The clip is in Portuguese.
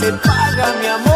Você paga minha mão.